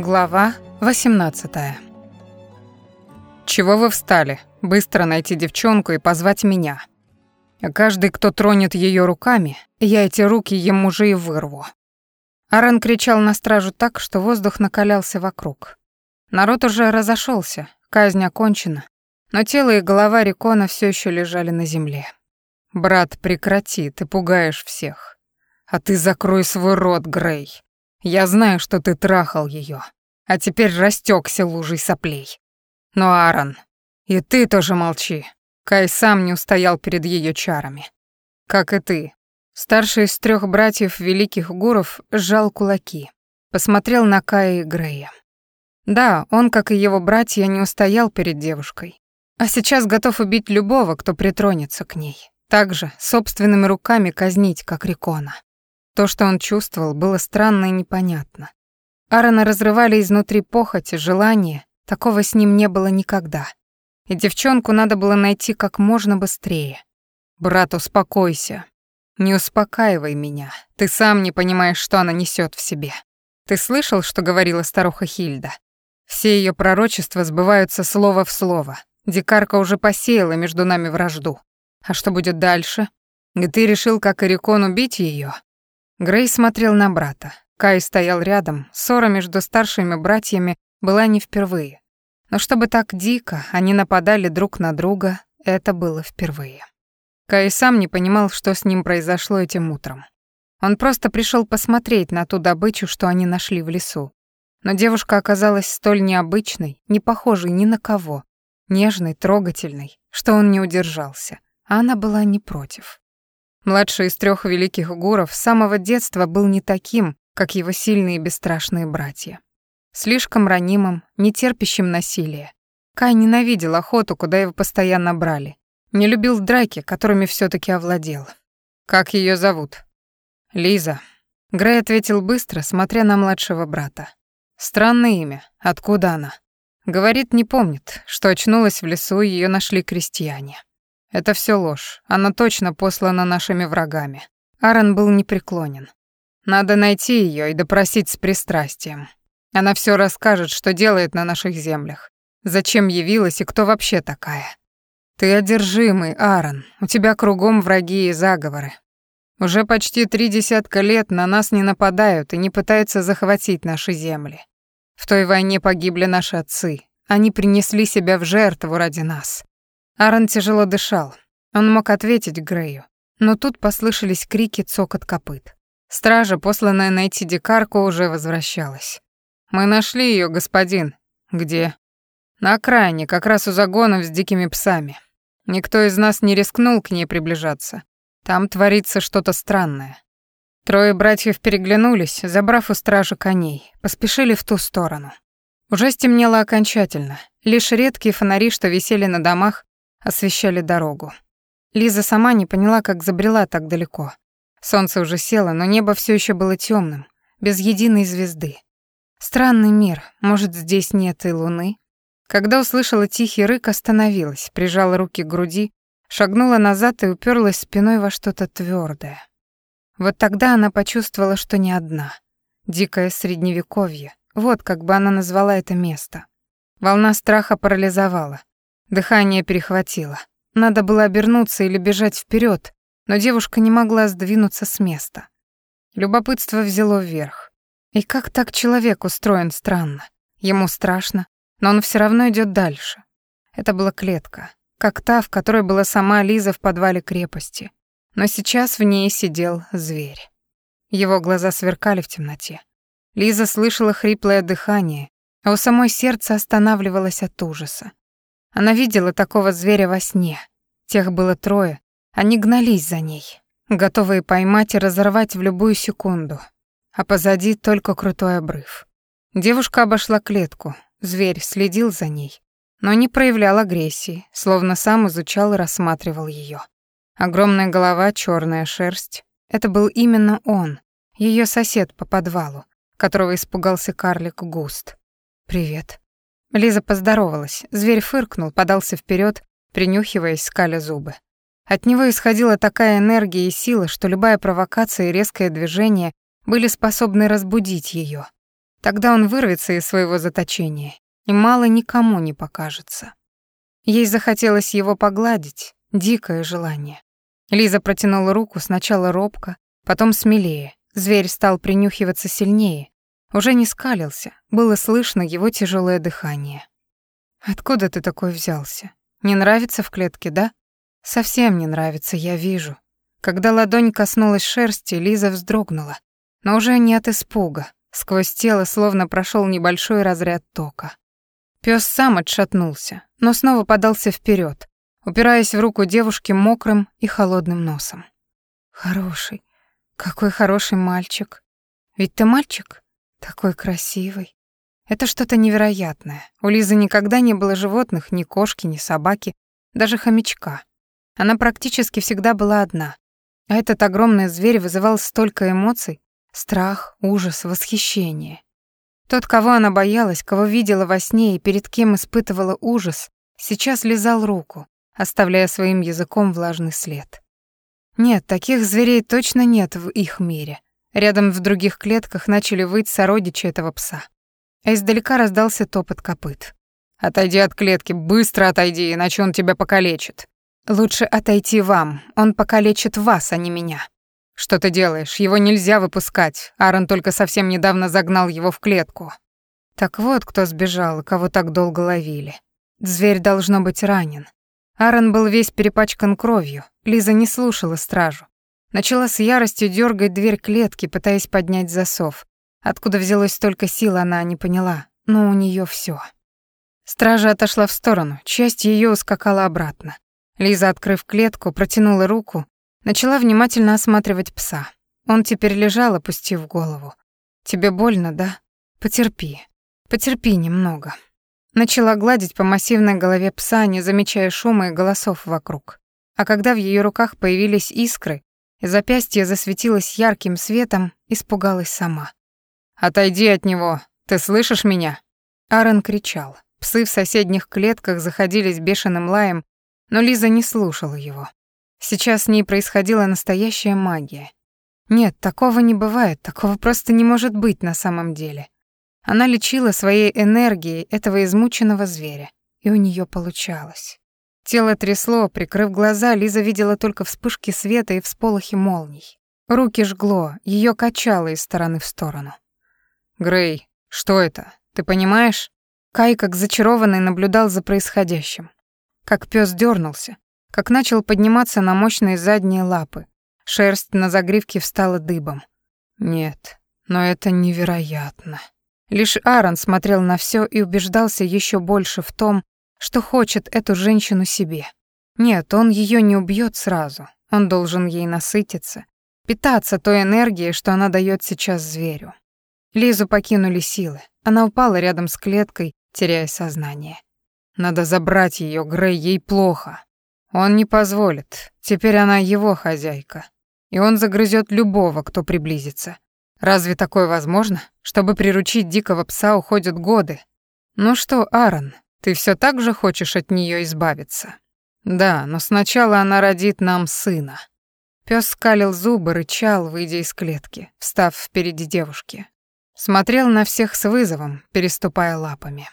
Глава 18 «Чего вы встали? Быстро найти девчонку и позвать меня. Каждый, кто тронет ее руками, я эти руки ему же и вырву». Аарон кричал на стражу так, что воздух накалялся вокруг. Народ уже разошелся, казнь окончена, но тело и голова Рикона все еще лежали на земле. «Брат, прекрати, ты пугаешь всех. А ты закрой свой рот, Грей. Я знаю, что ты трахал ее, а теперь растекся лужей соплей. Но, Аарон, и ты тоже молчи. Кай сам не устоял перед ее чарами. Как и ты. Старший из трех братьев великих гуров сжал кулаки, посмотрел на Кая и Грея. Да, он, как и его братья, не устоял перед девушкой, а сейчас готов убить любого, кто притронется к ней. Также собственными руками казнить, как Рикона. То, что он чувствовал, было странно и непонятно. Аарона разрывали изнутри похоть и желание, такого с ним не было никогда. И девчонку надо было найти как можно быстрее. «Брат, успокойся. Не успокаивай меня. Ты сам не понимаешь, что она несет в себе. Ты слышал, что говорила старуха Хильда? Все ее пророчества сбываются слово в слово. Дикарка уже посеяла между нами вражду. А что будет дальше? И ты решил, как Эрикон, убить ее? Грей смотрел на брата. Кай стоял рядом. Ссора между старшими братьями была не впервые. Но чтобы так дико они нападали друг на друга, это было впервые. Кай сам не понимал, что с ним произошло этим утром. Он просто пришел посмотреть на ту добычу, что они нашли в лесу. Но девушка оказалась столь необычной, не похожей ни на кого, нежной, трогательной, что он не удержался а она была не против. Младший из трех великих гуров с самого детства был не таким, как его сильные и бесстрашные братья. Слишком ранимым, нетерпящим насилия. Кай ненавидел охоту, куда его постоянно брали. Не любил драки, которыми все таки овладел. «Как ее зовут?» «Лиза». Грей ответил быстро, смотря на младшего брата. «Странное имя. Откуда она?» Говорит, не помнит, что очнулась в лесу, и ее нашли крестьяне. Это все ложь. Она точно послана нашими врагами. Аарон был непреклонен. Надо найти ее и допросить с пристрастием. Она все расскажет, что делает на наших землях. Зачем явилась и кто вообще такая. Ты одержимый, Аарон. У тебя кругом враги и заговоры. Уже почти три десятка лет на нас не нападают и не пытаются захватить наши земли. В той войне погибли наши отцы. Они принесли себя в жертву ради нас. Аарон тяжело дышал. Он мог ответить Грею, но тут послышались крики цокот копыт. Стража, посланная найти дикарку, уже возвращалась. «Мы нашли ее, господин». «Где?» «На окраине, как раз у загонов с дикими псами. Никто из нас не рискнул к ней приближаться. Там творится что-то странное». Трое братьев переглянулись, забрав у стражи коней, поспешили в ту сторону. Уже стемнело окончательно. Лишь редкие фонари, что висели на домах, освещали дорогу. Лиза сама не поняла, как забрела так далеко. Солнце уже село, но небо все еще было темным, без единой звезды. Странный мир, может, здесь нет и луны? Когда услышала тихий рык, остановилась, прижала руки к груди, шагнула назад и уперлась спиной во что-то твердое. Вот тогда она почувствовала, что не одна. Дикое средневековье, вот как бы она назвала это место. Волна страха парализовала. Дыхание перехватило. Надо было обернуться или бежать вперед, но девушка не могла сдвинуться с места. Любопытство взяло вверх. И как так человек устроен странно? Ему страшно, но он все равно идет дальше. Это была клетка, как та, в которой была сама Лиза в подвале крепости. Но сейчас в ней сидел зверь. Его глаза сверкали в темноте. Лиза слышала хриплое дыхание, а у самой сердце останавливалось от ужаса. Она видела такого зверя во сне. Тех было трое. Они гнались за ней, готовые поймать и разорвать в любую секунду. А позади только крутой обрыв. Девушка обошла клетку. Зверь следил за ней, но не проявлял агрессии, словно сам изучал и рассматривал ее. Огромная голова, черная шерсть. Это был именно он, ее сосед по подвалу, которого испугался карлик Густ. «Привет», Лиза поздоровалась. Зверь фыркнул, подался вперед, принюхиваясь, скаля зубы. От него исходила такая энергия и сила, что любая провокация и резкое движение были способны разбудить ее. Тогда он вырвется из своего заточения, и мало никому не покажется. Ей захотелось его погладить, дикое желание. Лиза протянула руку сначала робко, потом смелее. Зверь стал принюхиваться сильнее. Уже не скалился, было слышно его тяжелое дыхание. «Откуда ты такой взялся? Не нравится в клетке, да?» «Совсем не нравится, я вижу». Когда ладонь коснулась шерсти, Лиза вздрогнула, но уже не от испуга. Сквозь тело словно прошел небольшой разряд тока. Пёс сам отшатнулся, но снова подался вперед, упираясь в руку девушки мокрым и холодным носом. «Хороший, какой хороший мальчик. Ведь ты мальчик? Такой красивый. Это что-то невероятное. У Лизы никогда не было животных, ни кошки, ни собаки, даже хомячка. Она практически всегда была одна. А этот огромный зверь вызывал столько эмоций, страх, ужас, восхищение. Тот, кого она боялась, кого видела во сне и перед кем испытывала ужас, сейчас лизал руку, оставляя своим языком влажный след. Нет, таких зверей точно нет в их мире. Рядом в других клетках начали выть сородичи этого пса. А издалека раздался топот копыт. «Отойди от клетки, быстро отойди, иначе он тебя покалечит». «Лучше отойти вам, он покалечит вас, а не меня». «Что ты делаешь? Его нельзя выпускать. Аарон только совсем недавно загнал его в клетку». Так вот, кто сбежал и кого так долго ловили. Зверь должно быть ранен. Аарон был весь перепачкан кровью. Лиза не слушала стражу. Начала с яростью дергать дверь клетки, пытаясь поднять засов. Откуда взялось столько сил, она не поняла, но у нее все. Стража отошла в сторону, часть ее ускакала обратно. Лиза, открыв клетку, протянула руку Начала внимательно осматривать пса. Он теперь лежал, опустив голову. «Тебе больно, да? Потерпи. Потерпи немного». Начала гладить по массивной голове пса, не замечая шума и голосов вокруг. А когда в ее руках появились искры, запястье засветилось ярким светом, испугалась сама. «Отойди от него! Ты слышишь меня?» Аарон кричал. Псы в соседних клетках заходились бешеным лаем, но Лиза не слушала его. Сейчас с ней происходила настоящая магия. Нет, такого не бывает, такого просто не может быть на самом деле. Она лечила своей энергией этого измученного зверя, и у нее получалось. Тело трясло, прикрыв глаза, Лиза видела только вспышки света и всполохи молний. Руки жгло, ее качало из стороны в сторону. «Грей, что это? Ты понимаешь?» Кай, как зачарованный, наблюдал за происходящим. Как пес дернулся, как начал подниматься на мощные задние лапы. Шерсть на загривке встала дыбом. Нет, но это невероятно. Лишь Аарон смотрел на все и убеждался еще больше в том, что хочет эту женщину себе. Нет, он ее не убьет сразу. Он должен ей насытиться, питаться той энергией, что она дает сейчас зверю. Лизу покинули силы. Она упала рядом с клеткой, теряя сознание. Надо забрать ее, Грей, ей плохо. Он не позволит. Теперь она его хозяйка. И он загрызет любого, кто приблизится. Разве такое возможно? Чтобы приручить дикого пса уходят годы. Ну что, Аарон, ты все так же хочешь от нее избавиться? Да, но сначала она родит нам сына. Пес скалил зубы, рычал, выйдя из клетки, встав впереди девушки. Смотрел на всех с вызовом, переступая лапами.